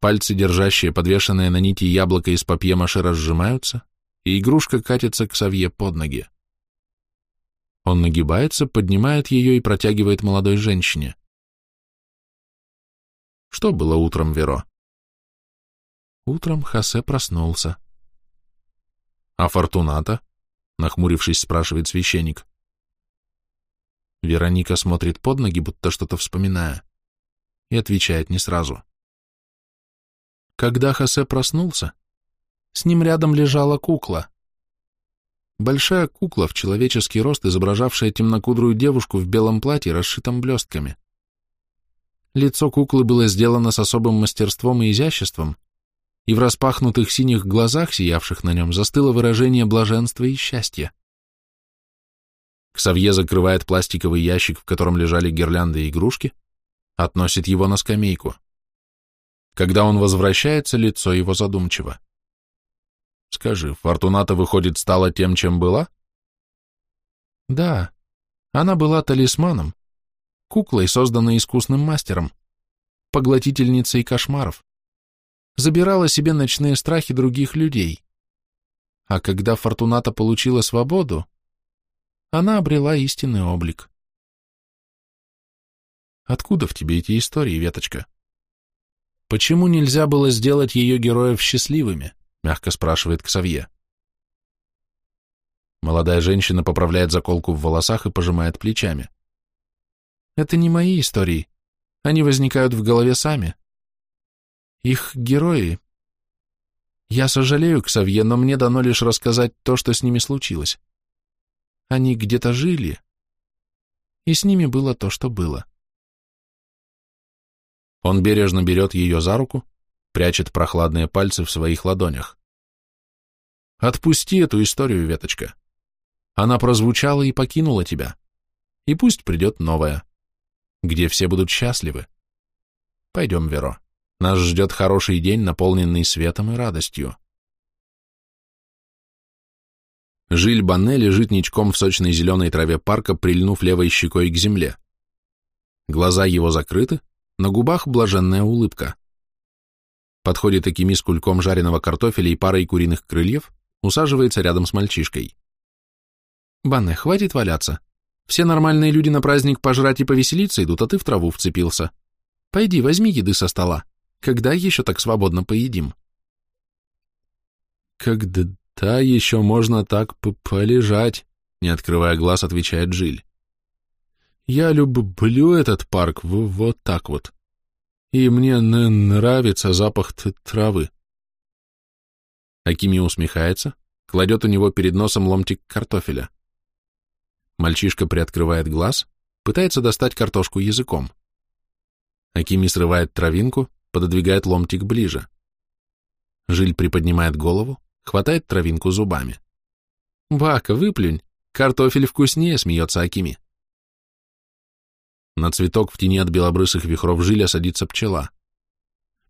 Пальцы, держащие подвешенное на нити яблоко из папье-маше, разжимаются, и игрушка катится к Савье под ноги. Он нагибается, поднимает ее и протягивает молодой женщине. Что было утром, Веро? Утром Хосе проснулся. А Фортуната? Нахмурившись, спрашивает священник. Вероника смотрит под ноги, будто что-то вспоминая, и отвечает не сразу. Когда Хосе проснулся, с ним рядом лежала кукла. Большая кукла в человеческий рост, изображавшая темнокудрую девушку в белом платье, расшитом блестками. Лицо куклы было сделано с особым мастерством и изяществом, и в распахнутых синих глазах, сиявших на нем, застыло выражение блаженства и счастья. Ксавье закрывает пластиковый ящик, в котором лежали гирлянды и игрушки, относит его на скамейку. Когда он возвращается, лицо его задумчиво. Скажи, Фортуната, выходит, стала тем, чем была? Да, она была талисманом, куклой, созданной искусным мастером, поглотительницей кошмаров. Забирала себе ночные страхи других людей. А когда Фортуната получила свободу, она обрела истинный облик. Откуда в тебе эти истории, Веточка? Почему нельзя было сделать ее героев счастливыми? Мягко спрашивает Ксавье. Молодая женщина поправляет заколку в волосах и пожимает плечами. Это не мои истории. Они возникают в голове сами. Их герои. Я сожалею, Ксавье, но мне дано лишь рассказать то, что с ними случилось. Они где-то жили, и с ними было то, что было. Он бережно берет ее за руку, прячет прохладные пальцы в своих ладонях. Отпусти эту историю, веточка. Она прозвучала и покинула тебя. И пусть придет новая, где все будут счастливы. Пойдем, Веро. Нас ждет хороший день, наполненный светом и радостью. Жиль Банне лежит ничком в сочной зеленой траве парка, прильнув левой щекой к земле. Глаза его закрыты, на губах блаженная улыбка. Подходит Акими с кульком жареного картофеля и парой куриных крыльев, усаживается рядом с мальчишкой. «Банне, хватит валяться. Все нормальные люди на праздник пожрать и повеселиться идут, а ты в траву вцепился. Пойди, возьми еды со стола. Когда еще так свободно поедим? Когда еще можно так полежать, не открывая глаз, отвечает Джиль. Я люблю этот парк вот так вот. И мне нравится запах травы. Акими усмехается, кладет у него перед носом ломтик картофеля. Мальчишка приоткрывает глаз, пытается достать картошку языком. Акими срывает травинку, пододвигает ломтик ближе. Жиль приподнимает голову, хватает травинку зубами. «Бака, выплюнь! Картофель вкуснее!» — смеется Акими. На цветок в тени от белобрысых вихров жиля садится пчела.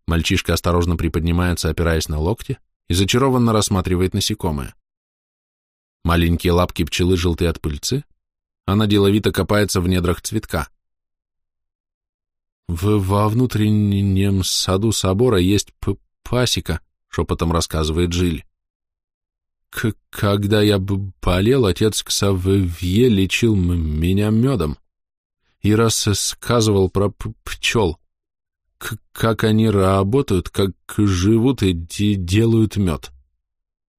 Мальчишка осторожно приподнимается, опираясь на локти, и зачарованно рассматривает насекомое. Маленькие лапки пчелы желтые от пыльцы, она деловито копается в недрах цветка. В, во внутреннем саду собора есть пасека, шепотом рассказывает Жиль. К когда я болел, отец Ксавье лечил меня медом и рассказывал про пчел, как они работают, как живут и делают мед.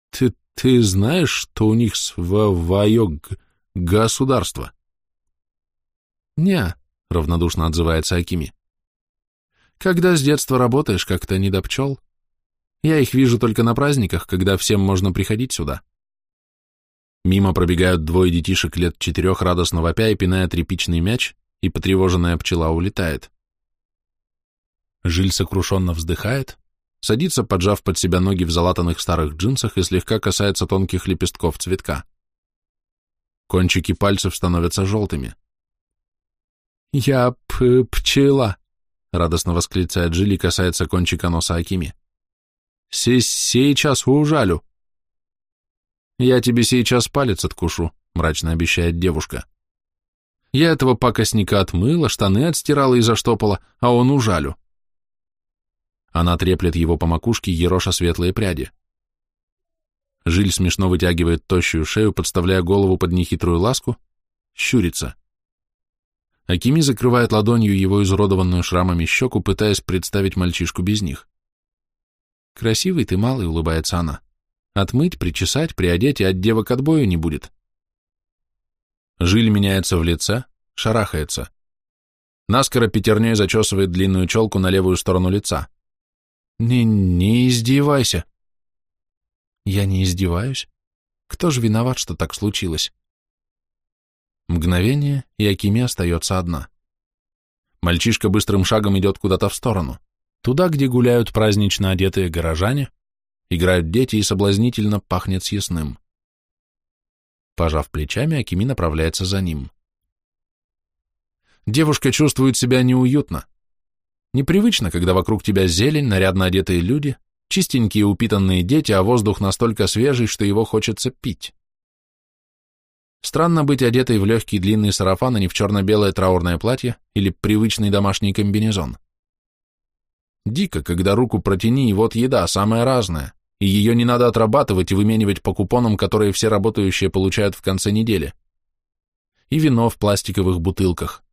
Ты, ты знаешь, что у них свое государство? Не, равнодушно отзывается Акими. Когда с детства работаешь, как-то не до пчел. Я их вижу только на праздниках, когда всем можно приходить сюда. Мимо пробегают двое детишек лет четырех, радостно вопя и пиная тряпичный мяч, и потревоженная пчела улетает. Жиль сокрушенно вздыхает, садится, поджав под себя ноги в залатанных старых джинсах и слегка касается тонких лепестков цветка. Кончики пальцев становятся желтыми. «Я п пчела», — радостно восклицает Жиль и касается кончика носа Акими. «Сейчас ужалю». «Я тебе сейчас палец откушу», — мрачно обещает девушка. Я этого пакостника отмыла, штаны отстирала и заштопала, а он ужалю. Она треплет его по макушке, ероша светлые пряди. Жиль смешно вытягивает тощую шею, подставляя голову под нехитрую ласку, щурится. Акими закрывает ладонью его изуродованную шрамами щеку, пытаясь представить мальчишку без них. «Красивый ты, малый», — улыбается она. «Отмыть, причесать, приодеть, и от девок отбою не будет». Жиль меняется в лице, шарахается. Наскоро пятерней зачесывает длинную челку на левую сторону лица. «Не, не издевайся!» «Я не издеваюсь. Кто же виноват, что так случилось?» Мгновение, и Акими остается одна. Мальчишка быстрым шагом идет куда-то в сторону, туда, где гуляют празднично одетые горожане, играют дети и соблазнительно пахнет съестным. Пожав плечами, Акими направляется за ним. Девушка чувствует себя неуютно. Непривычно, когда вокруг тебя зелень, нарядно одетые люди, чистенькие упитанные дети, а воздух настолько свежий, что его хочется пить. Странно быть одетой в легкий длинный сарафан, а не в черно-белое траурное платье или привычный домашний комбинезон. Дико, когда руку протяни, и вот еда, самая разная и ее не надо отрабатывать и выменивать по купонам, которые все работающие получают в конце недели. И вино в пластиковых бутылках.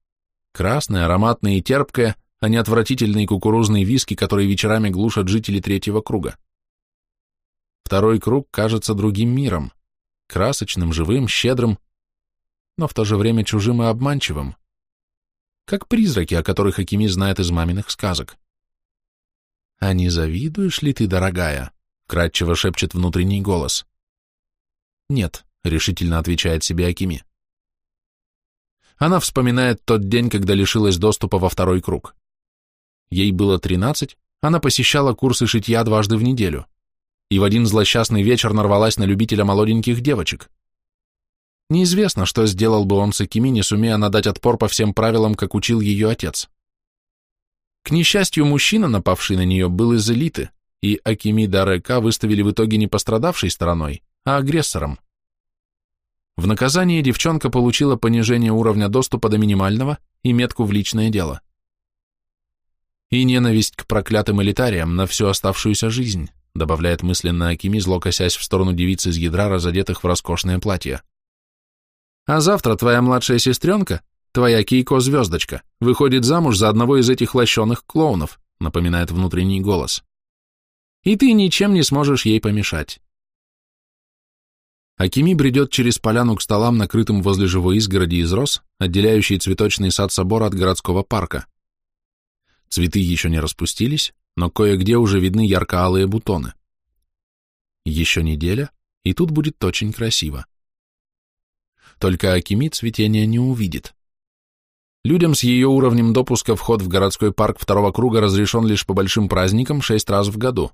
Красное, ароматное и терпкое, а не отвратительные кукурузные виски, которые вечерами глушат жители третьего круга. Второй круг кажется другим миром, красочным, живым, щедрым, но в то же время чужим и обманчивым, как призраки, о которых Акими знает из маминых сказок. А не завидуешь ли ты, дорогая? Кратчево шепчет внутренний голос. «Нет», — решительно отвечает себе Акими. Она вспоминает тот день, когда лишилась доступа во второй круг. Ей было тринадцать, она посещала курсы шитья дважды в неделю и в один злосчастный вечер нарвалась на любителя молоденьких девочек. Неизвестно, что сделал бы он с Акими, не сумея надать отпор по всем правилам, как учил ее отец. К несчастью, мужчина, напавший на нее, был из элиты, и Акими Дарека выставили в итоге не пострадавшей стороной, а агрессором. В наказание девчонка получила понижение уровня доступа до минимального и метку в личное дело. И ненависть к проклятым элитариям на всю оставшуюся жизнь, добавляет мысленно Акими, зло косясь в сторону девиц из ядра, разодетых в роскошное платье. А завтра твоя младшая сестренка, твоя Кейко-звездочка, выходит замуж за одного из этих лощеных клоунов, напоминает внутренний голос. И ты ничем не сможешь ей помешать. Акими бредет через поляну к столам, накрытым возле живой изгороди из роз, отделяющей цветочный сад собора от городского парка. Цветы еще не распустились, но кое-где уже видны ярко-алые бутоны. Еще неделя, и тут будет очень красиво. Только Акими цветения не увидит. Людям с ее уровнем допуска вход в городской парк второго круга разрешен лишь по большим праздникам шесть раз в году.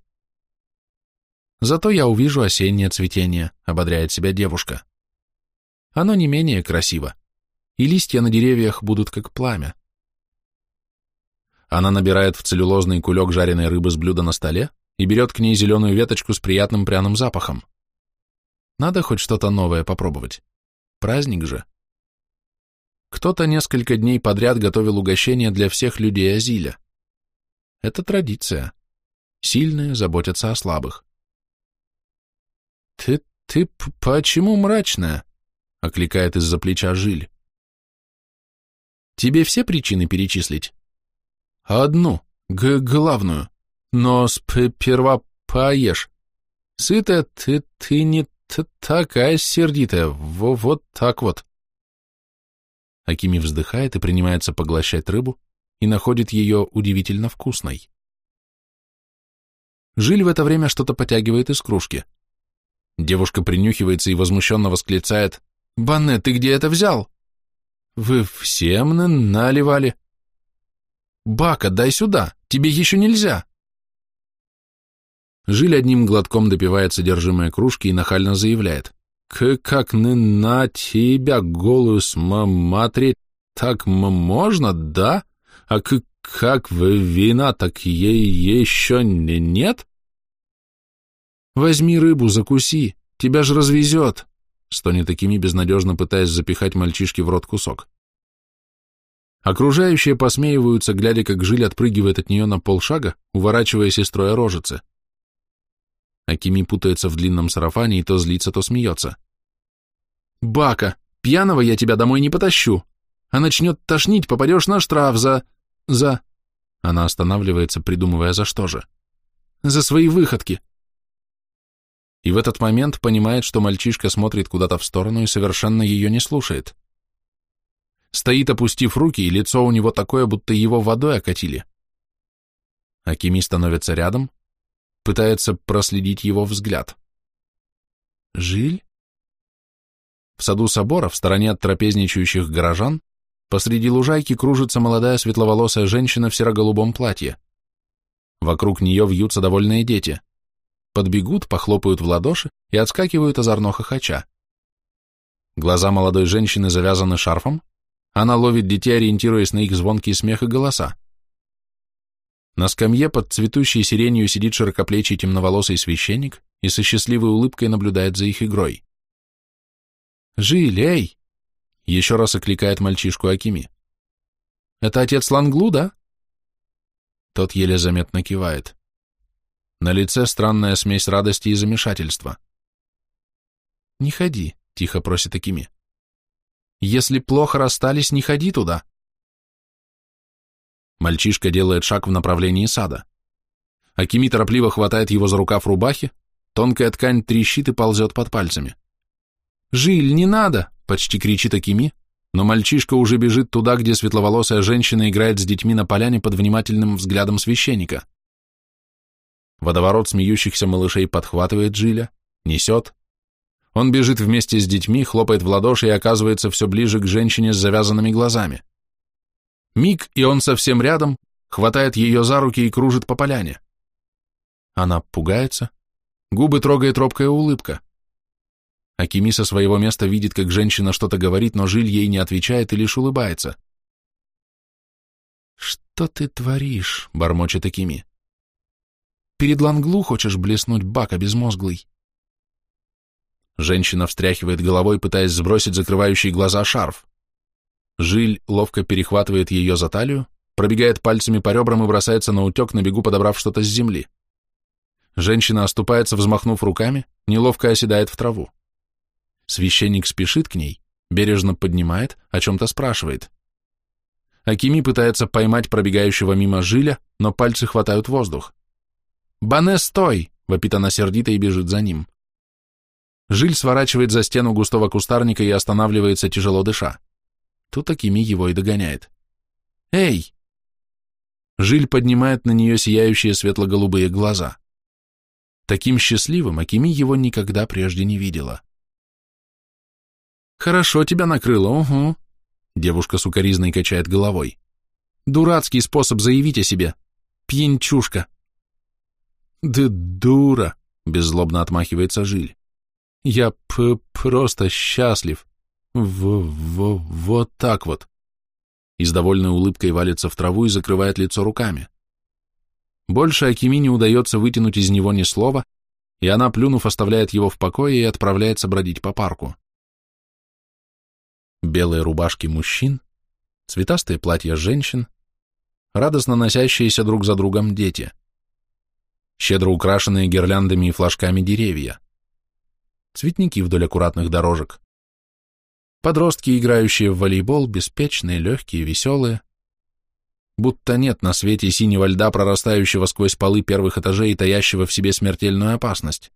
Зато я увижу осеннее цветение, ободряет себя девушка. Оно не менее красиво, и листья на деревьях будут как пламя. Она набирает в целлюлозный кулек жареной рыбы с блюда на столе и берет к ней зеленую веточку с приятным пряным запахом. Надо хоть что-то новое попробовать. Праздник же. Кто-то несколько дней подряд готовил угощения для всех людей Азиля. Это традиция. Сильные заботятся о слабых. «Ты, почему мрачная?» — окликает из-за плеча Жиль. «Тебе все причины перечислить?» «Одну, г главную, но сперва поешь. Сытая ты, ты не такая сердитая, во вот так вот». Акими вздыхает и принимается поглощать рыбу и находит ее удивительно вкусной. Жиль в это время что-то потягивает из кружки. Девушка принюхивается и возмущенно восклицает. «Банне, ты где это взял?» «Вы всем наливали?» «Бака, дай сюда, тебе еще нельзя!» Жиль одним глотком допивает содержимое кружки и нахально заявляет. «К как на тебя голую смотреть так можно, да? А к как вы вина, так ей еще нет?» «Возьми рыбу, закуси, тебя же развезет!» Стонет такими безнадежно пытаясь запихать мальчишке в рот кусок. Окружающие посмеиваются, глядя, как Жиль отпрыгивает от нее на полшага, уворачиваясь и строя рожицы. Акими путается в длинном сарафане и то злится, то смеется. «Бака, пьяного я тебя домой не потащу, а начнет тошнить, попадешь на штраф за... за...» Она останавливается, придумывая, за что же. «За свои выходки, и в этот момент понимает, что мальчишка смотрит куда-то в сторону и совершенно ее не слушает. Стоит, опустив руки, и лицо у него такое, будто его водой окатили. Акими становится рядом, пытается проследить его взгляд. «Жиль?» В саду собора, в стороне от трапезничающих горожан, посреди лужайки кружится молодая светловолосая женщина в серо-голубом платье. Вокруг нее вьются довольные дети – подбегут, похлопают в ладоши и отскакивают озорно хохоча. Глаза молодой женщины завязаны шарфом, она ловит детей, ориентируясь на их звонкий смех и голоса. На скамье под цветущей сиренью сидит широкоплечий темноволосый священник и со счастливой улыбкой наблюдает за их игрой. «Жилей!» — еще раз окликает мальчишку Акими. «Это отец Ланглу, да?» Тот еле заметно кивает. На лице странная смесь радости и замешательства. «Не ходи», — тихо просит Акими. «Если плохо расстались, не ходи туда». Мальчишка делает шаг в направлении сада. Акими торопливо хватает его за рукав рубахи, тонкая ткань трещит и ползет под пальцами. «Жиль, не надо!» — почти кричит Акими, но мальчишка уже бежит туда, где светловолосая женщина играет с детьми на поляне под внимательным взглядом священника. Водоворот смеющихся малышей подхватывает Джиля, несет. Он бежит вместе с детьми, хлопает в ладоши и оказывается все ближе к женщине с завязанными глазами. Миг, и он совсем рядом, хватает ее за руки и кружит по поляне. Она пугается, губы трогает робкая улыбка. Акими со своего места видит, как женщина что-то говорит, но Жиль ей не отвечает и лишь улыбается. «Что ты творишь?» — бормочет Акими. Перед Ланглу хочешь блеснуть, бака безмозглый?» Женщина встряхивает головой, пытаясь сбросить закрывающий глаза шарф. Жиль ловко перехватывает ее за талию, пробегает пальцами по ребрам и бросается на утек, на бегу подобрав что-то с земли. Женщина оступается, взмахнув руками, неловко оседает в траву. Священник спешит к ней, бережно поднимает, о чем-то спрашивает. Акими пытается поймать пробегающего мимо Жиля, но пальцы хватают воздух. «Бане, стой!» — вопит она сердито и бежит за ним. Жиль сворачивает за стену густого кустарника и останавливается, тяжело дыша. Тут Акими его и догоняет. «Эй!» Жиль поднимает на нее сияющие светло-голубые глаза. Таким счастливым Акими его никогда прежде не видела. «Хорошо тебя накрыло, угу», — девушка сукоризной качает головой. «Дурацкий способ заявить о себе. Пьянчушка». «Да дура», — беззлобно отмахивается Жиль. «Я п просто счастлив. В в вот так вот». И с довольной улыбкой валится в траву и закрывает лицо руками. Больше Акими не удается вытянуть из него ни слова, и она, плюнув, оставляет его в покое и отправляется бродить по парку. Белые рубашки мужчин, цветастые платья женщин, радостно носящиеся друг за другом дети, щедро украшенные гирляндами и флажками деревья, цветники вдоль аккуратных дорожек, подростки, играющие в волейбол, беспечные, легкие, веселые, будто нет на свете синего льда, прорастающего сквозь полы первых этажей и таящего в себе смертельную опасность.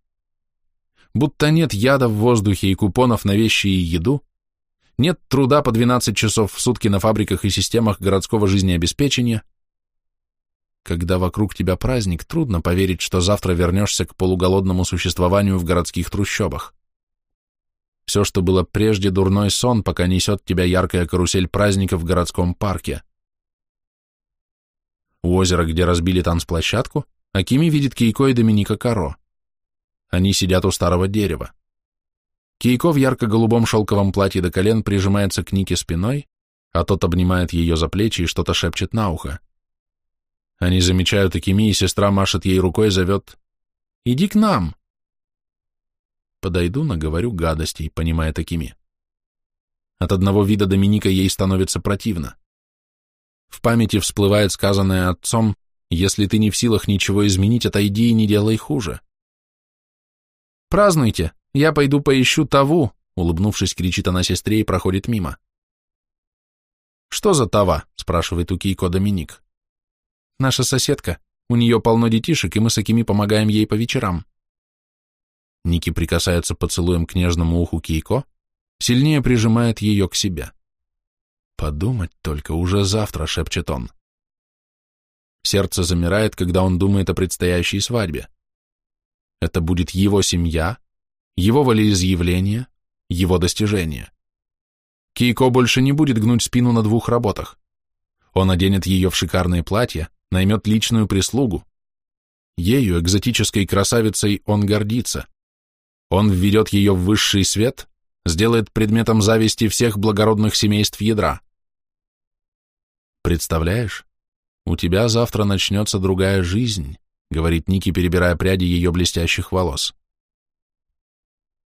Будто нет яда в воздухе и купонов на вещи и еду, нет труда по 12 часов в сутки на фабриках и системах городского жизнеобеспечения. Когда вокруг тебя праздник, трудно поверить, что завтра вернешься к полуголодному существованию в городских трущобах. Все, что было прежде, дурной сон, пока несет тебя яркая карусель праздника в городском парке. У озера, где разбили танцплощадку, Акими видит Кейко и Доминика Каро. Они сидят у старого дерева. Кейко в ярко-голубом шелковом платье до колен прижимается к Нике спиной, а тот обнимает ее за плечи и что-то шепчет на ухо. Они замечают Акими, и сестра машет ей рукой и зовет «Иди к нам!» Подойду, наговорю гадостей, понимает Акими. От одного вида Доминика ей становится противно. В памяти всплывает сказанное отцом, если ты не в силах ничего изменить, отойди и не делай хуже. «Празднуйте, я пойду поищу Таву», улыбнувшись, кричит она сестре и проходит мимо. «Что за Тава?» – спрашивает у Кейко Доминик. «Наша соседка. У нее полно детишек, и мы с Акими помогаем ей по вечерам». Ники прикасается поцелуем к нежному уху Кейко, сильнее прижимает ее к себе. Подумать только, уже завтра, шепчет он. Сердце замирает, когда он думает о предстоящей свадьбе. Это будет его семья, его волеизъявление, его достижение. Кейко больше не будет гнуть спину на двух работах. Он оденет ее в шикарные платья, наймет личную прислугу. Ею, экзотической красавицей, он гордится. Он введет ее в высший свет, сделает предметом зависти всех благородных семейств ядра. Представляешь? У тебя завтра начнется другая жизнь, говорит Ники, перебирая пряди ее блестящих волос.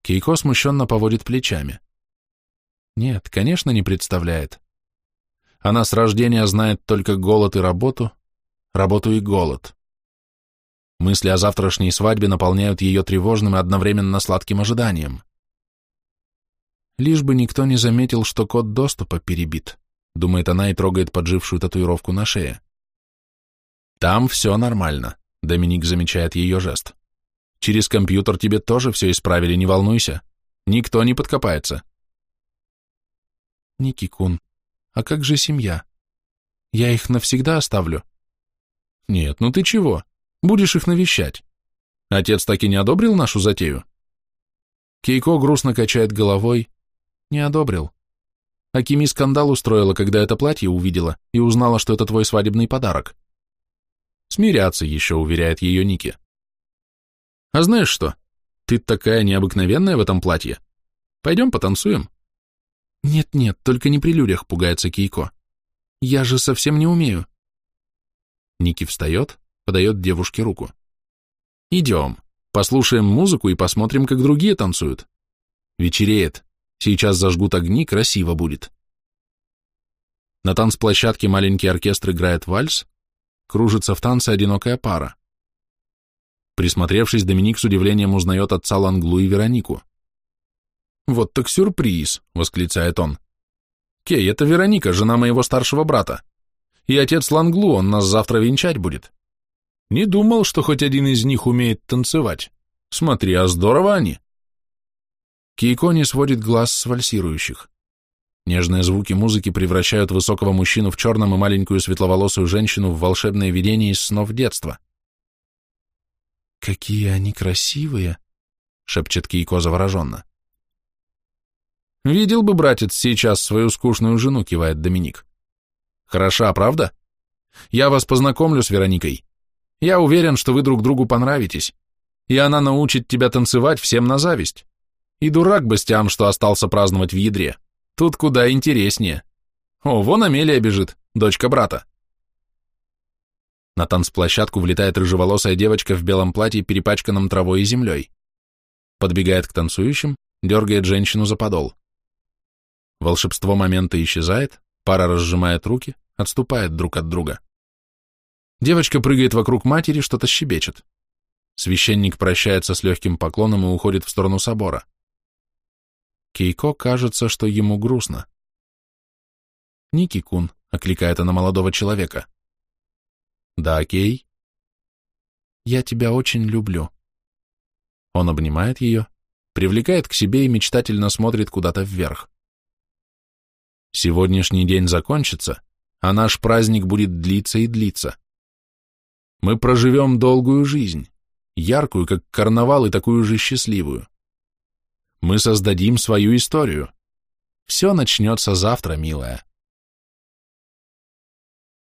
Кейко смущенно поводит плечами. Нет, конечно, не представляет. Она с рождения знает только голод и работу, работу и голод. Мысли о завтрашней свадьбе наполняют ее тревожным и одновременно сладким ожиданием. Лишь бы никто не заметил, что код доступа перебит думает она и трогает поджившую татуировку на шее. Там все нормально, Доминик замечает ее жест. Через компьютер тебе тоже все исправили, не волнуйся. Никто не подкопается. Ники-кун, а как же семья? Я их навсегда оставлю? Нет, ну ты чего? Будешь их навещать. Отец так и не одобрил нашу затею? Кейко грустно качает головой. Не одобрил. Акими скандал устроила, когда это платье увидела и узнала, что это твой свадебный подарок. Смиряться еще, уверяет ее Ники. А знаешь что? Ты такая необыкновенная в этом платье. Пойдем потанцуем? Нет-нет, только не при людях, пугается Кейко. Я же совсем не умею. Ники встает, подает девушке руку. Идем, послушаем музыку и посмотрим, как другие танцуют. Вечереет, Сейчас зажгут огни, красиво будет. На танцплощадке маленький оркестр играет вальс, кружится в танце одинокая пара. Присмотревшись, Доминик с удивлением узнает отца Ланглу и Веронику. «Вот так сюрприз!» — восклицает он. «Кей, это Вероника, жена моего старшего брата. И отец Ланглу, он нас завтра венчать будет. Не думал, что хоть один из них умеет танцевать. Смотри, а здорово они. Кейко не сводит глаз с вальсирующих. Нежные звуки музыки превращают высокого мужчину в черном и маленькую светловолосую женщину в волшебное видение из снов детства. «Какие они красивые!» — шепчет Кейко завороженно. «Видел бы, братец, сейчас свою скучную жену», — кивает Доминик. «Хороша, правда? Я вас познакомлю с Вероникой. Я уверен, что вы друг другу понравитесь, и она научит тебя танцевать всем на зависть. И дурак Бастиан, что остался праздновать в ядре. Тут куда интереснее. О, вон Амелия бежит, дочка брата». На танцплощадку влетает рыжеволосая девочка в белом платье, перепачканном травой и землей. Подбегает к танцующим, дергает женщину за подол. Волшебство момента исчезает, пара разжимает руки, отступает друг от друга. Девочка прыгает вокруг матери, что-то щебечет. Священник прощается с легким поклоном и уходит в сторону собора. Кейко кажется, что ему грустно. «Ники-кун», — окликает она молодого человека. «Да, Кей?» «Я тебя очень люблю». Он обнимает ее, привлекает к себе и мечтательно смотрит куда-то вверх. Сегодняшний день закончится, а наш праздник будет длиться и длиться. Мы проживем долгую жизнь, яркую, как карнавал, и такую же счастливую. Мы создадим свою историю. Все начнется завтра, милая.